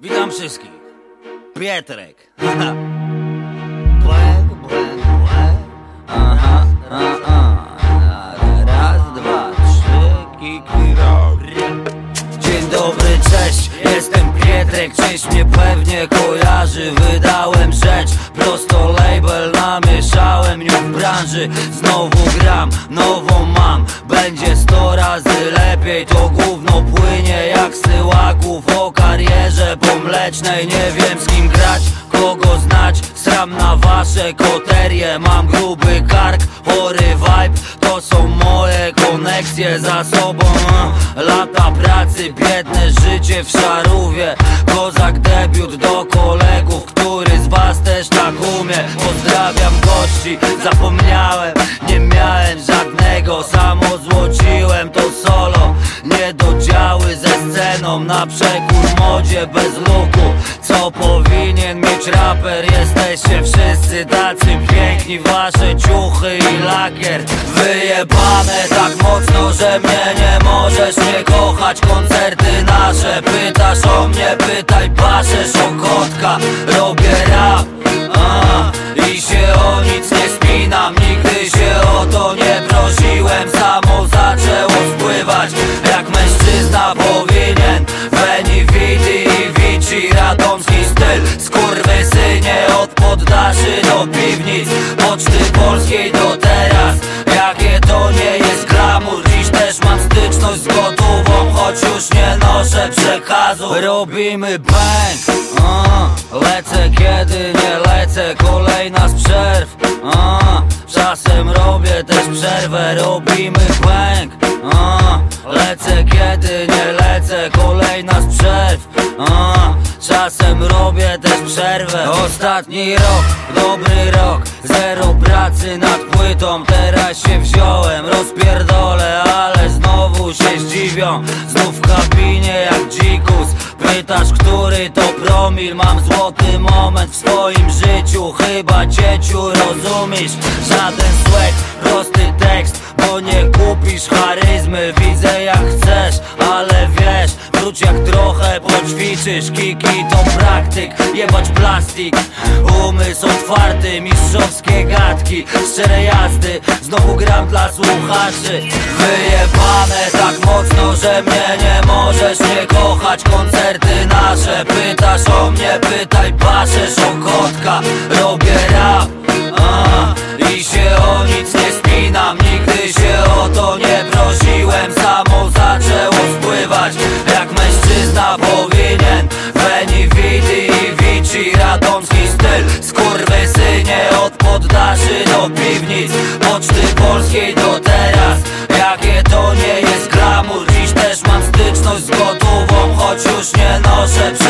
Witam wszystkich. Pietrek. Pietrek Część mnie pewnie kojarzy Wydałem rzecz, prosto label Namieszałem nią w branży. Znowu gram, nową mam. Będzie sto razy lepiej To gówno płynie jak z tyłaków O karierze pomlecznej. Nie wiem z kim grać, kogo znać Na wasze koterie. Mam gruby kark, chory vibe. To są moje koneksje za sobą. Lata pracy, biedne życie w szarówie. Kozak debiut do kolegów Który z was też tak umie. Pozdrawiam gości, zapomniałem. Nie miałem żadnego, samo złociłem to solo. Nie dodziały ze sceną Na przekór modzie bez luku Co powinien mieć raper. Jesteście wszyscy tacy piękni Wasze ciuchy i lakier. Wyjebane tak mocno, że mnie nie możesz nie kochać. Koncerty nasze, pytasz o mnie, pytaj parzesz o kotka od do piwnic. Poczty polskiej do teraz, jakie to nie jest glamour Dziś też mam styczność z gotową, choć już nie noszę przekazu. Robimy bang, a, lecę kiedy nie lecę Kolejna z przerw, a, czasem robię też przerwę. Robimy bang, a, lecę kiedy nie lecę przerwę Ostatni rok, dobry rok Zero pracy nad płytą. Teraz się wziąłem, rozpierdolę Ale znowu się zdziwią. Znów w kabinie jak dzikus. Pytasz, który to promil? Mam złoty moment w swoim życiu. Chyba cieciu rozumiesz? Żaden słek, prosty tekst Bo nie kupisz charyzmy. Widzę jak chcesz, ale Wróć jak trochę poćwiczysz Kiki to praktyk, jebać plastik. Umysł otwarty, mistrzowskie gadki Szczere jazdy, znowu gram dla słuchaczy. Wyjebane tak mocno, że mnie nie możesz nie kochać. Koncerty nasze, pytasz o mnie, pytaj parzesz o kotka. Robię rap, a, i się o nic nie spinam. Nigdy się o to nie prosiłem, samo zaczęło spływać do piwnic Poczty polskiej do teraz. Jakie to nie jest glamour, Dziś też mam styczność z gotówą Choć już nie noszę